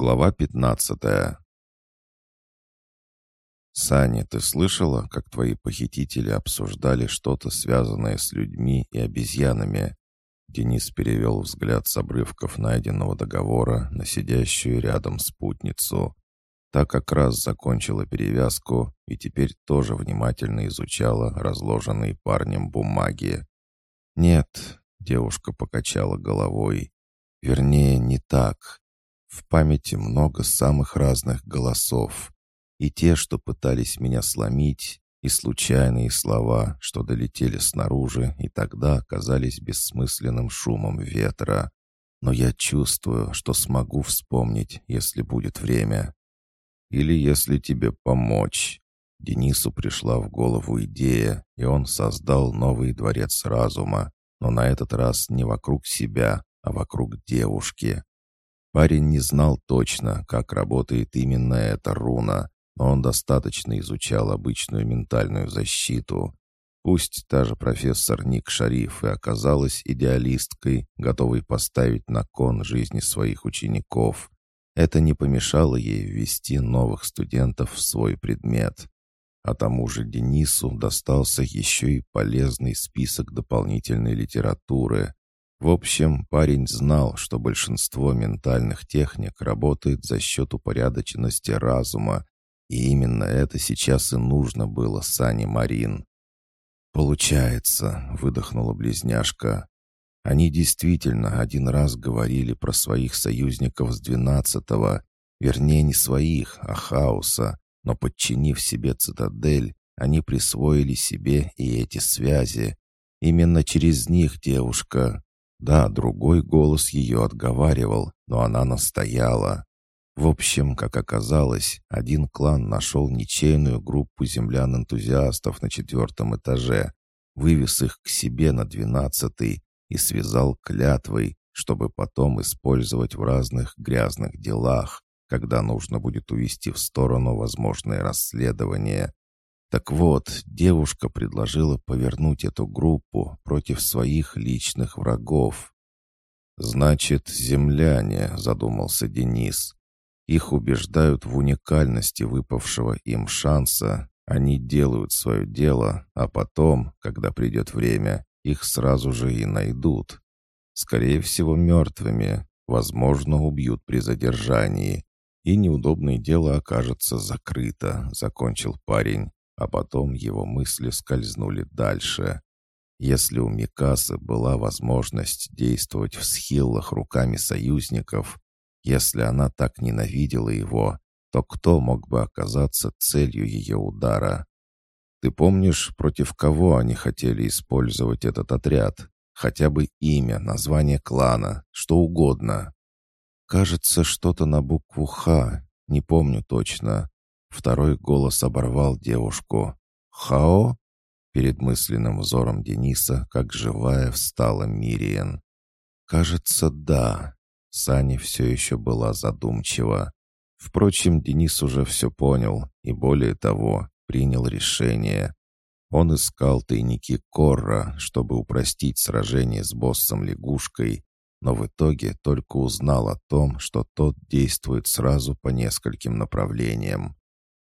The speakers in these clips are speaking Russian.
Глава 15 «Саня, ты слышала, как твои похитители обсуждали что-то, связанное с людьми и обезьянами?» Денис перевел взгляд с обрывков найденного договора на сидящую рядом спутницу. Та как раз закончила перевязку и теперь тоже внимательно изучала разложенные парнем бумаги. «Нет», — девушка покачала головой, — «вернее, не так. В памяти много самых разных голосов. И те, что пытались меня сломить, и случайные слова, что долетели снаружи и тогда оказались бессмысленным шумом ветра. Но я чувствую, что смогу вспомнить, если будет время. Или если тебе помочь. Денису пришла в голову идея, и он создал новый дворец разума, но на этот раз не вокруг себя, а вокруг девушки. Парень не знал точно, как работает именно эта руна, но он достаточно изучал обычную ментальную защиту. Пусть та же профессор Ник Шариф и оказалась идеалисткой, готовой поставить на кон жизни своих учеников, это не помешало ей ввести новых студентов в свой предмет. А тому же Денису достался еще и полезный список дополнительной литературы, в общем, парень знал, что большинство ментальных техник работает за счет упорядоченности разума, и именно это сейчас и нужно было Сане Марин. «Получается», — выдохнула близняшка. Они действительно один раз говорили про своих союзников с двенадцатого, вернее, не своих, а хаоса, но подчинив себе цитадель, они присвоили себе и эти связи. Именно через них девушка, да, другой голос ее отговаривал, но она настояла. В общем, как оказалось, один клан нашел ничейную группу землян-энтузиастов на четвертом этаже, вывез их к себе на двенадцатый и связал клятвой, чтобы потом использовать в разных грязных делах, когда нужно будет увести в сторону возможное расследование. Так вот, девушка предложила повернуть эту группу против своих личных врагов. «Значит, земляне», — задумался Денис. «Их убеждают в уникальности выпавшего им шанса. Они делают свое дело, а потом, когда придет время, их сразу же и найдут. Скорее всего, мертвыми, возможно, убьют при задержании. И неудобное дело окажется закрыто», — закончил парень а потом его мысли скользнули дальше. Если у Микасы была возможность действовать в схиллах руками союзников, если она так ненавидела его, то кто мог бы оказаться целью ее удара? Ты помнишь, против кого они хотели использовать этот отряд? Хотя бы имя, название клана, что угодно. Кажется, что-то на букву «Х», не помню точно. Второй голос оборвал девушку. «Хао?» Перед мысленным взором Дениса, как живая, встала Мириен. «Кажется, да». Сани все еще была задумчива. Впрочем, Денис уже все понял и, более того, принял решение. Он искал тайники Корра, чтобы упростить сражение с боссом-лягушкой, но в итоге только узнал о том, что тот действует сразу по нескольким направлениям.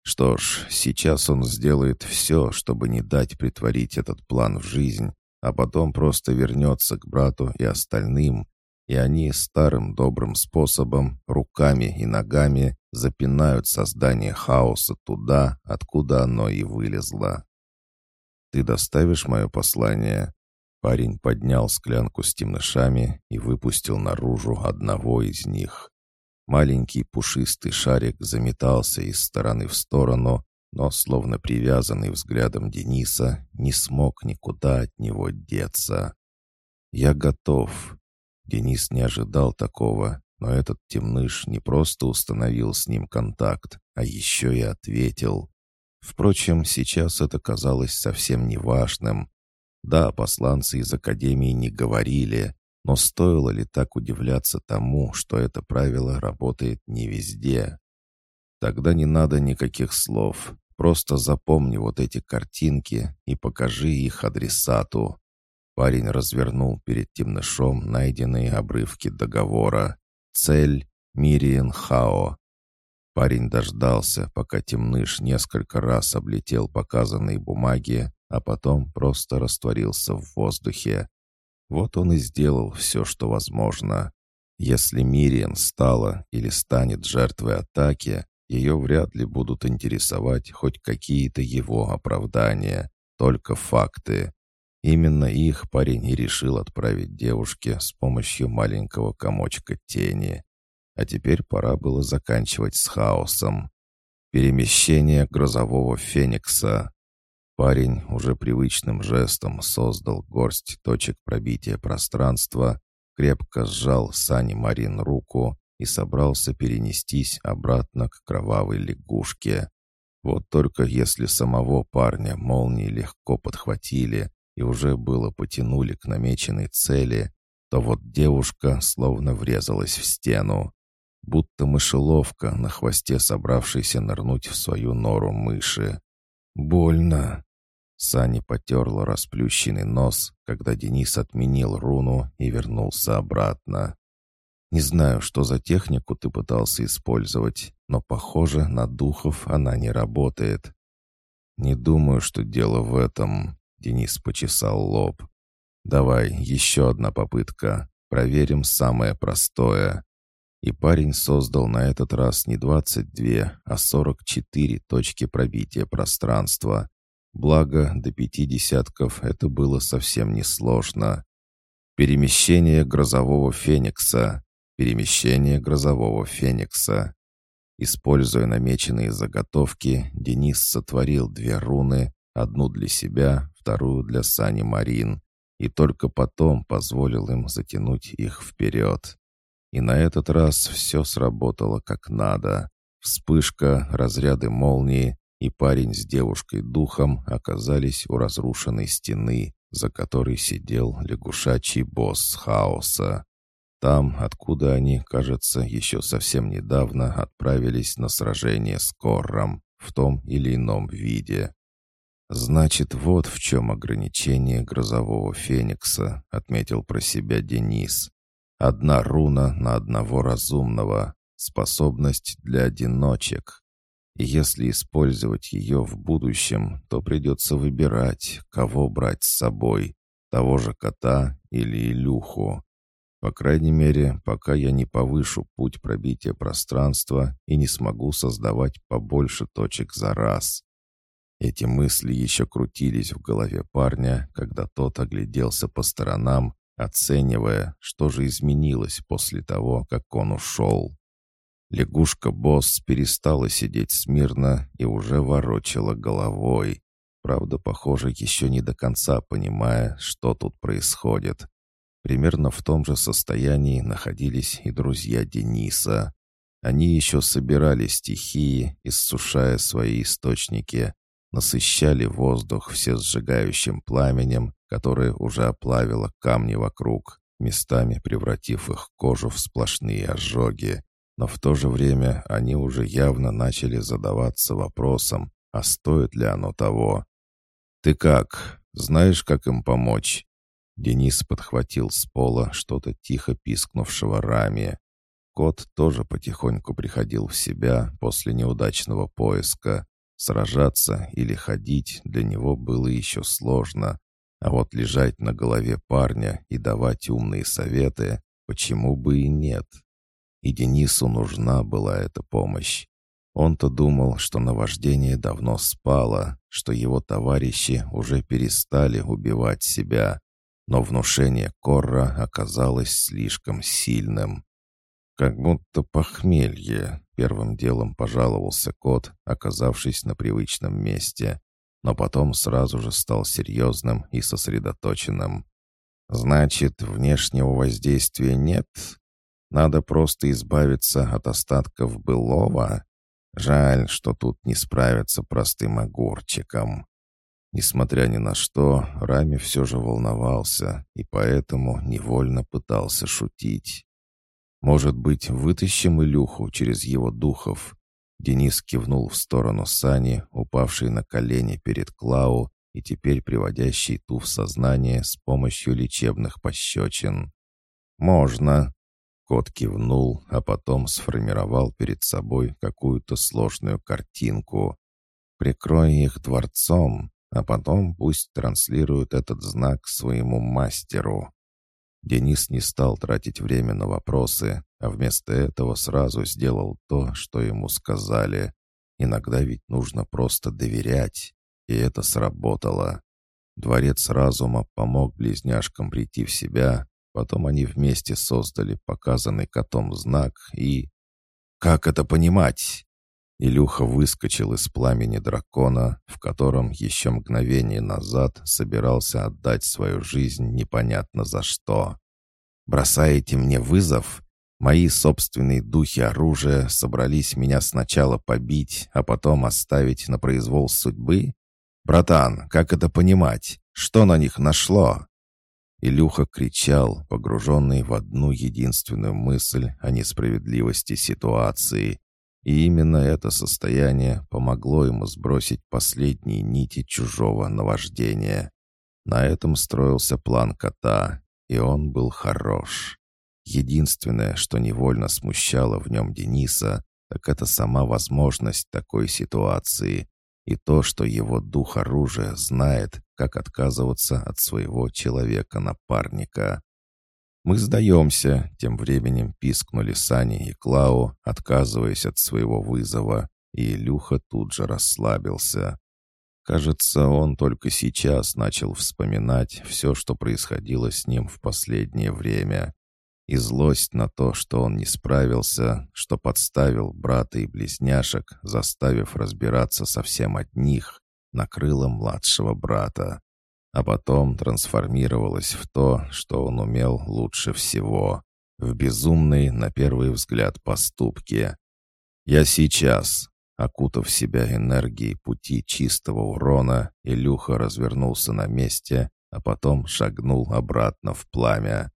Что ж, сейчас он сделает все, чтобы не дать притворить этот план в жизнь, а потом просто вернется к брату и остальным, и они старым добрым способом, руками и ногами, запинают создание хаоса туда, откуда оно и вылезло. «Ты доставишь мое послание?» Парень поднял склянку с темнышами и выпустил наружу одного из них. Маленький пушистый шарик заметался из стороны в сторону, но, словно привязанный взглядом Дениса, не смог никуда от него деться. «Я готов». Денис не ожидал такого, но этот темныш не просто установил с ним контакт, а еще и ответил. Впрочем, сейчас это казалось совсем неважным. Да, посланцы из Академии не говорили, но стоило ли так удивляться тому, что это правило работает не везде? Тогда не надо никаких слов. Просто запомни вот эти картинки и покажи их адресату. Парень развернул перед темнышом найденные обрывки договора. Цель Мириен Хао. Парень дождался, пока темныш несколько раз облетел показанные бумаги, а потом просто растворился в воздухе. Вот он и сделал все, что возможно. Если Мириен стала или станет жертвой атаки, ее вряд ли будут интересовать хоть какие-то его оправдания, только факты. Именно их парень и решил отправить девушке с помощью маленького комочка тени. А теперь пора было заканчивать с хаосом. Перемещение грозового феникса. Парень уже привычным жестом создал горсть точек пробития пространства, крепко сжал Сани Марин руку и собрался перенестись обратно к кровавой лягушке. Вот только если самого парня молнии легко подхватили и уже было потянули к намеченной цели, то вот девушка словно врезалась в стену, будто мышеловка на хвосте собравшейся нырнуть в свою нору мыши. «Больно!» Сани потерла расплющенный нос, когда Денис отменил руну и вернулся обратно. Не знаю, что за технику ты пытался использовать, но, похоже, на духов она не работает. Не думаю, что дело в этом. Денис почесал лоб. Давай, еще одна попытка. Проверим самое простое. И парень создал на этот раз не 22, а 44 точки пробития пространства. Благо, до пяти десятков это было совсем несложно. Перемещение грозового феникса. Перемещение грозового феникса. Используя намеченные заготовки, Денис сотворил две руны, одну для себя, вторую для Сани Марин, и только потом позволил им затянуть их вперед. И на этот раз все сработало как надо. Вспышка, разряды молнии, и парень с девушкой духом оказались у разрушенной стены, за которой сидел лягушачий босс хаоса. Там, откуда они, кажется, еще совсем недавно отправились на сражение с Корром в том или ином виде. «Значит, вот в чем ограничение грозового феникса», — отметил про себя Денис. «Одна руна на одного разумного, способность для одиночек. Если использовать ее в будущем, то придется выбирать, кого брать с собой, того же кота или Илюху. По крайней мере, пока я не повышу путь пробития пространства и не смогу создавать побольше точек за раз. Эти мысли еще крутились в голове парня, когда тот огляделся по сторонам, оценивая, что же изменилось после того, как он ушел. Лягушка-босс перестала сидеть смирно и уже ворочала головой. Правда, похоже, еще не до конца понимая, что тут происходит. Примерно в том же состоянии находились и друзья Дениса. Они еще собирали стихии, иссушая свои источники, насыщали воздух все сжигающим пламенем, которое уже оплавило камни вокруг, местами превратив их кожу в сплошные ожоги. Но в то же время они уже явно начали задаваться вопросом, а стоит ли оно того. «Ты как? Знаешь, как им помочь?» Денис подхватил с пола что-то тихо пискнувшего раме. Кот тоже потихоньку приходил в себя после неудачного поиска. Сражаться или ходить для него было еще сложно, а вот лежать на голове парня и давать умные советы, почему бы и нет? И Денису нужна была эта помощь. Он-то думал, что наваждение давно спало, что его товарищи уже перестали убивать себя, но внушение Корра оказалось слишком сильным. «Как будто похмелье», — первым делом пожаловался кот, оказавшись на привычном месте, но потом сразу же стал серьезным и сосредоточенным. «Значит, внешнего воздействия нет? Надо просто избавиться от остатков былого? Жаль, что тут не справиться простым огурчиком». Несмотря ни на что, Рами все же волновался и поэтому невольно пытался шутить. «Может быть, вытащим Илюху через его духов?» Денис кивнул в сторону Сани, упавшей на колени перед Клау и теперь приводящей ту в сознание с помощью лечебных пощечин. «Можно». Кот кивнул, а потом сформировал перед собой какую-то сложную картинку. «Прикрой их дворцом, а потом пусть транслируют этот знак своему мастеру». Денис не стал тратить время на вопросы, а вместо этого сразу сделал то, что ему сказали. Иногда ведь нужно просто доверять, и это сработало. Дворец разума помог близняшкам прийти в себя, потом они вместе создали показанный котом знак и... «Как это понимать?» Илюха выскочил из пламени дракона, в котором еще мгновение назад собирался отдать свою жизнь непонятно за что. «Бросаете мне вызов? Мои собственные духи оружия собрались меня сначала побить, а потом оставить на произвол судьбы? Братан, как это понимать? Что на них нашло?» Илюха кричал, погруженный в одну единственную мысль о несправедливости ситуации, и именно это состояние помогло ему сбросить последние нити чужого наваждения. На этом строился план кота, и он был хорош. Единственное, что невольно смущало в нем Дениса, так это сама возможность такой ситуации и то, что его дух оружия знает, как отказываться от своего человека-напарника. «Мы сдаемся», — тем временем пискнули Сани и Клау, отказываясь от своего вызова, и Илюха тут же расслабился. Кажется, он только сейчас начал вспоминать все, что происходило с ним в последнее время. И злость на то, что он не справился, что подставил брата и близняшек, заставив разбираться совсем от них, накрыла младшего брата а потом трансформировалась в то, что он умел лучше всего, в безумные, на первый взгляд, поступки. «Я сейчас», окутав себя энергией пути чистого урона, Илюха развернулся на месте, а потом шагнул обратно в пламя.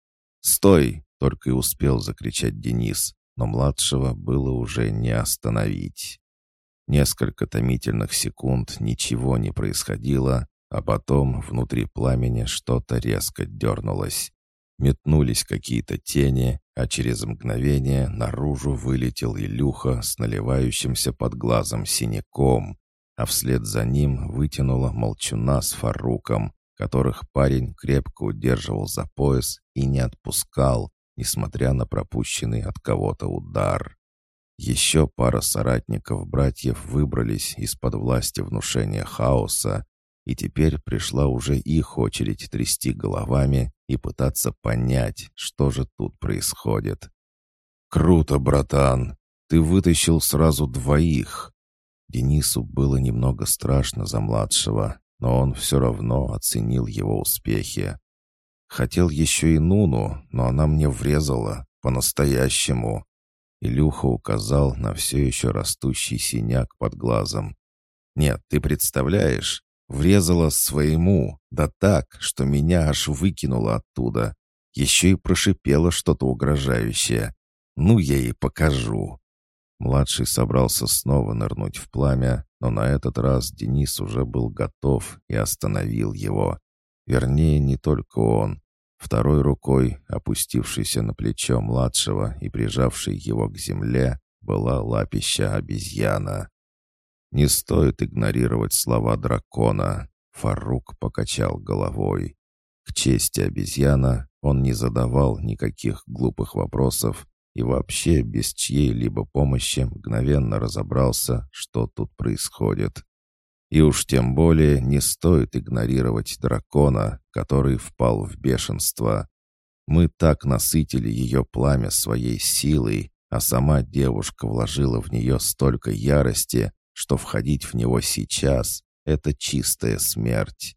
«Стой!» — только и успел закричать Денис, но младшего было уже не остановить. Несколько томительных секунд ничего не происходило, а потом внутри пламени что-то резко дернулось. Метнулись какие-то тени, а через мгновение наружу вылетел Илюха с наливающимся под глазом синяком, а вслед за ним вытянула молчуна с Фаруком, которых парень крепко удерживал за пояс и не отпускал, несмотря на пропущенный от кого-то удар. Еще пара соратников братьев выбрались из-под власти внушения хаоса и теперь пришла уже их очередь трясти головами и пытаться понять, что же тут происходит. «Круто, братан! Ты вытащил сразу двоих!» Денису было немного страшно за младшего, но он все равно оценил его успехи. Хотел еще и Нуну, но она мне врезала, по-настоящему. Илюха указал на все еще растущий синяк под глазом. «Нет, ты представляешь, Врезала своему, да так, что меня аж выкинуло оттуда. Еще и прошипела что-то угрожающее. Ну, я ей покажу. Младший собрался снова нырнуть в пламя, но на этот раз Денис уже был готов и остановил его. Вернее, не только он. Второй рукой, опустившейся на плечо младшего и прижавшей его к земле, была лапища обезьяна. «Не стоит игнорировать слова дракона», — Фарук покачал головой. К чести обезьяна он не задавал никаких глупых вопросов и вообще без чьей-либо помощи мгновенно разобрался, что тут происходит. И уж тем более не стоит игнорировать дракона, который впал в бешенство. Мы так насытили ее пламя своей силой, а сама девушка вложила в нее столько ярости, что входить в него сейчас — это чистая смерть.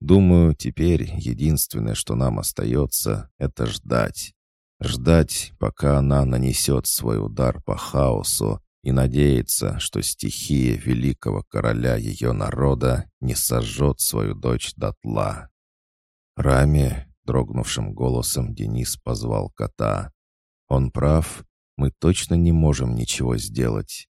Думаю, теперь единственное, что нам остается, это ждать. Ждать, пока она нанесет свой удар по хаосу и надеяться, что стихия великого короля ее народа не сожжет свою дочь дотла. «Рами», — дрогнувшим голосом Денис позвал кота. «Он прав, мы точно не можем ничего сделать.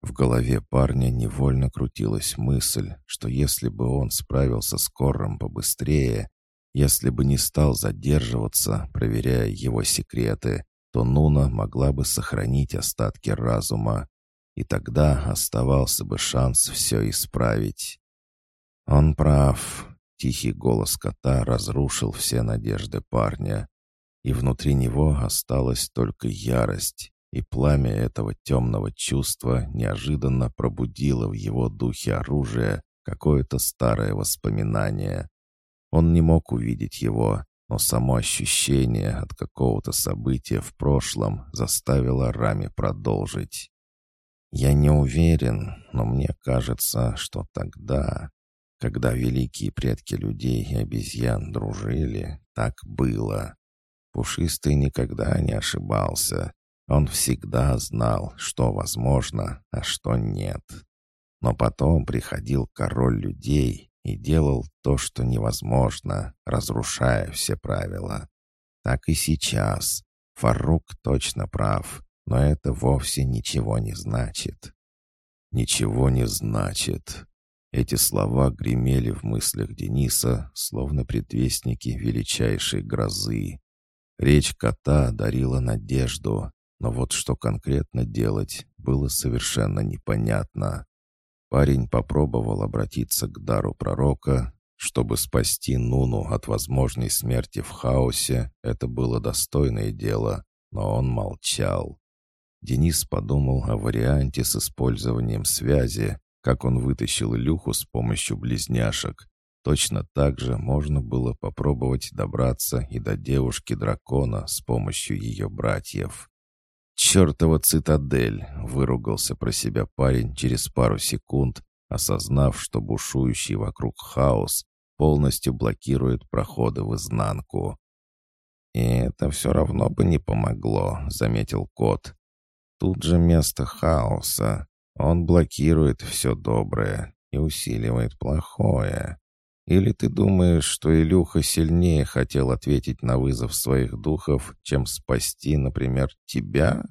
В голове парня невольно крутилась мысль, что если бы он справился с Корром побыстрее, если бы не стал задерживаться, проверяя его секреты, то Нуна могла бы сохранить остатки разума, и тогда оставался бы шанс все исправить. Он прав. Тихий голос кота разрушил все надежды парня, и внутри него осталась только ярость, и пламя этого темного чувства неожиданно пробудило в его духе оружие какое-то старое воспоминание. Он не мог увидеть его, но само ощущение от какого-то события в прошлом заставило Рами продолжить. «Я не уверен, но мне кажется, что тогда, когда великие предки людей и обезьян дружили, так было. Пушистый никогда не ошибался. Он всегда знал, что возможно, а что нет. Но потом приходил король людей и делал то, что невозможно, разрушая все правила. Так и сейчас. Фарук точно прав, но это вовсе ничего не значит. «Ничего не значит». Эти слова гремели в мыслях Дениса, словно предвестники величайшей грозы. Речь кота дарила надежду, но вот что конкретно делать, было совершенно непонятно. Парень попробовал обратиться к дару пророка, чтобы спасти Нуну от возможной смерти в хаосе. Это было достойное дело, но он молчал. Денис подумал о варианте с использованием связи, как он вытащил Илюху с помощью близняшек. Точно так же можно было попробовать добраться и до девушки-дракона с помощью ее братьев. «Чертова цитадель!» — выругался про себя парень через пару секунд, осознав, что бушующий вокруг хаос полностью блокирует проходы в изнанку. «И это все равно бы не помогло», — заметил кот. «Тут же место хаоса. Он блокирует все доброе и усиливает плохое. Или ты думаешь, что Илюха сильнее хотел ответить на вызов своих духов, чем спасти, например, тебя?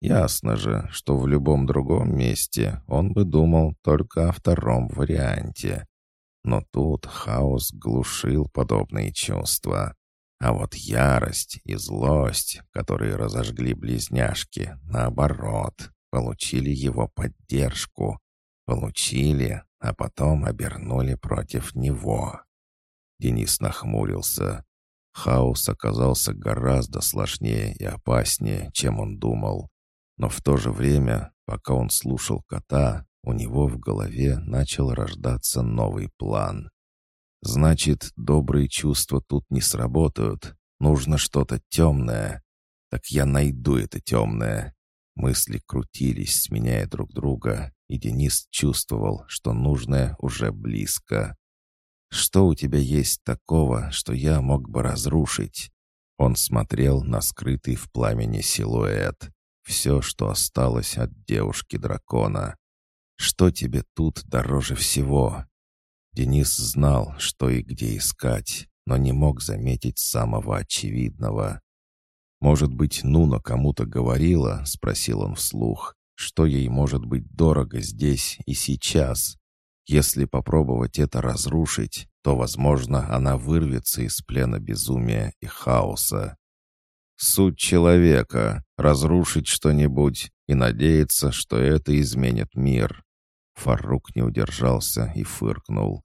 Ясно же, что в любом другом месте он бы думал только о втором варианте. Но тут хаос глушил подобные чувства. А вот ярость и злость, которые разожгли близняшки, наоборот, получили его поддержку. Получили, а потом обернули против него. Денис нахмурился. Хаос оказался гораздо сложнее и опаснее, чем он думал. Но в то же время, пока он слушал кота, у него в голове начал рождаться новый план. Значит, добрые чувства тут не сработают. Нужно что-то темное. Так я найду это темное. Мысли крутились, сменяя друг друга, и Денис чувствовал, что нужное уже близко. «Что у тебя есть такого, что я мог бы разрушить?» Он смотрел на скрытый в пламени силуэт. Все, что осталось от девушки-дракона. «Что тебе тут дороже всего?» Денис знал, что и где искать, но не мог заметить самого очевидного. «Может быть, Нуна кому-то говорила?» — спросил он вслух. «Что ей может быть дорого здесь и сейчас? Если попробовать это разрушить, то, возможно, она вырвется из плена безумия и хаоса. Суть человека — разрушить что-нибудь и надеяться, что это изменит мир». Фарук не удержался и фыркнул.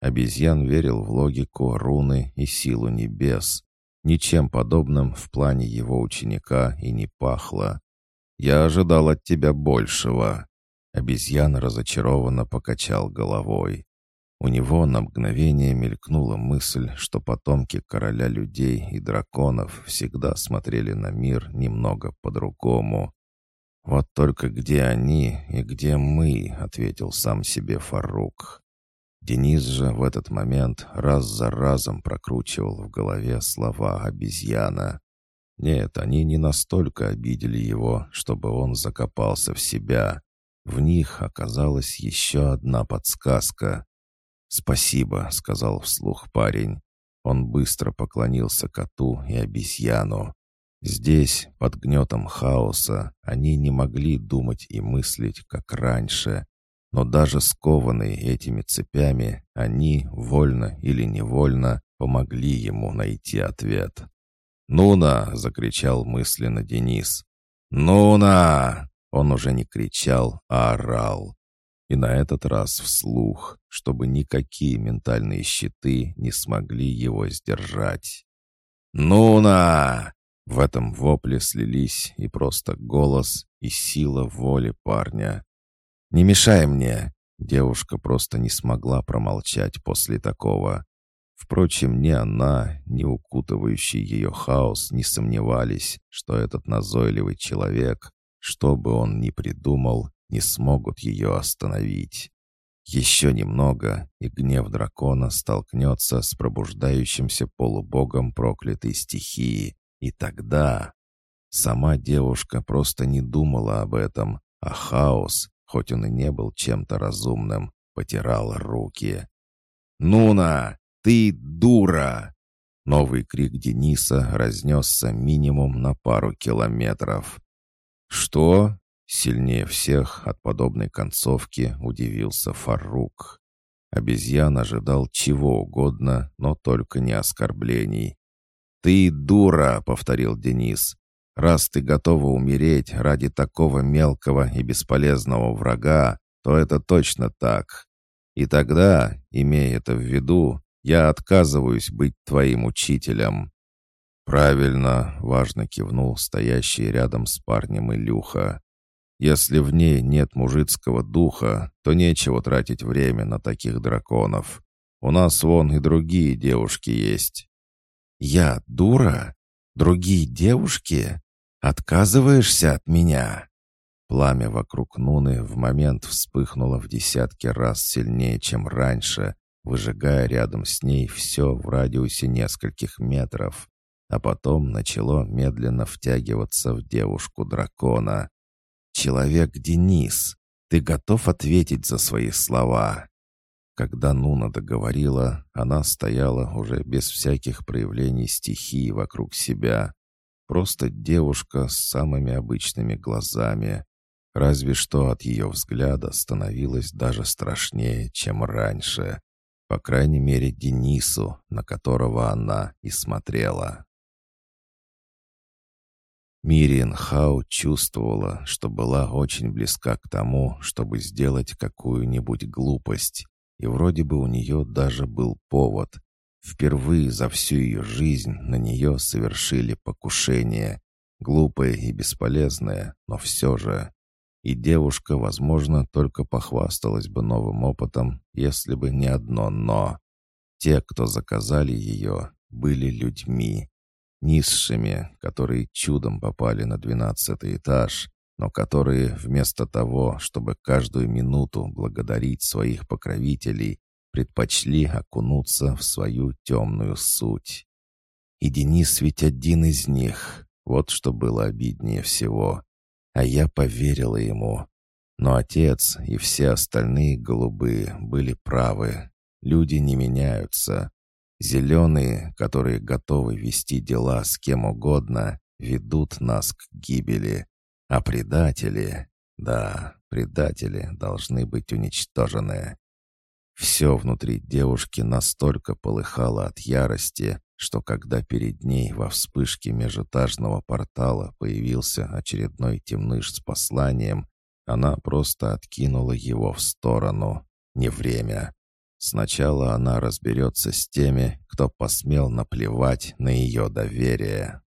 Обезьян верил в логику руны и силу небес, Ничем подобным в плане его ученика и не пахло. «Я ожидал от тебя большего». Обезьяна разочарованно покачал головой. У него на мгновение мелькнула мысль, что потомки короля людей и драконов всегда смотрели на мир немного по-другому. «Вот только где они и где мы?» — ответил сам себе Фарук. Денис же в этот момент раз за разом прокручивал в голове слова обезьяна. Нет, они не настолько обидели его, чтобы он закопался в себя. В них оказалась еще одна подсказка. «Спасибо», — сказал вслух парень. Он быстро поклонился коту и обезьяну. Здесь, под гнетом хаоса, они не могли думать и мыслить, как раньше. Но даже скованные этими цепями, они, вольно или невольно, помогли ему найти ответ. «Нуна!» — закричал мысленно Денис. «Нуна!» Он уже не кричал, а орал. И на этот раз вслух, чтобы никакие ментальные щиты не смогли его сдержать. «Нуна!» В этом вопле слились и просто голос, и сила воли парня. «Не мешай мне!» Девушка просто не смогла промолчать после такого. Впрочем, ни она, ни укутывающий ее хаос не сомневались, что этот назойливый человек, что бы он ни придумал, не смогут ее остановить. Еще немного, и гнев дракона столкнется с пробуждающимся полубогом проклятой стихии. И тогда... Сама девушка просто не думала об этом, а хаос, хоть он и не был чем-то разумным, потирал руки. «Нуна, ты дура!» Новый крик Дениса разнесся минимум на пару километров. «Что?» Сильнее всех от подобной концовки удивился Фарук. Обезьян ожидал чего угодно, но только не оскорблений. «Ты дура!» — повторил Денис. «Раз ты готова умереть ради такого мелкого и бесполезного врага, то это точно так. И тогда, имея это в виду, я отказываюсь быть твоим учителем». «Правильно», — важно кивнул стоящий рядом с парнем Илюха. «Если в ней нет мужицкого духа, то нечего тратить время на таких драконов. У нас вон и другие девушки есть». «Я дура? Другие девушки? Отказываешься от меня?» Пламя вокруг Нуны в момент вспыхнуло в десятки раз сильнее, чем раньше, выжигая рядом с ней все в радиусе нескольких метров а потом начало медленно втягиваться в девушку дракона. «Человек Денис, ты готов ответить за свои слова?» Когда Нуна договорила, она стояла уже без всяких проявлений стихии вокруг себя. Просто девушка с самыми обычными глазами. Разве что от ее взгляда становилось даже страшнее, чем раньше. По крайней мере, Денису, на которого она и смотрела. Мириен Хау чувствовала, что была очень близка к тому, чтобы сделать какую-нибудь глупость. И вроде бы у нее даже был повод. Впервые за всю ее жизнь на нее совершили покушение. Глупое и бесполезное, но все же. И девушка, возможно, только похвасталась бы новым опытом, если бы не одно «но». Те, кто заказали ее, были людьми низшими, которые чудом попали на двенадцатый этаж, но которые вместо того, чтобы каждую минуту благодарить своих покровителей, предпочли окунуться в свою темную суть. И Денис ведь один из них. Вот что было обиднее всего. А я поверила ему. Но отец и все остальные голубые были правы. Люди не меняются. Зеленые, которые готовы вести дела с кем угодно, ведут нас к гибели. А предатели... Да, предатели должны быть уничтожены. Все внутри девушки настолько полыхало от ярости, что когда перед ней во вспышке межэтажного портала появился очередной темныш с посланием, она просто откинула его в сторону. Не время. Сначала она разберется с теми, кто посмел наплевать на ее доверие.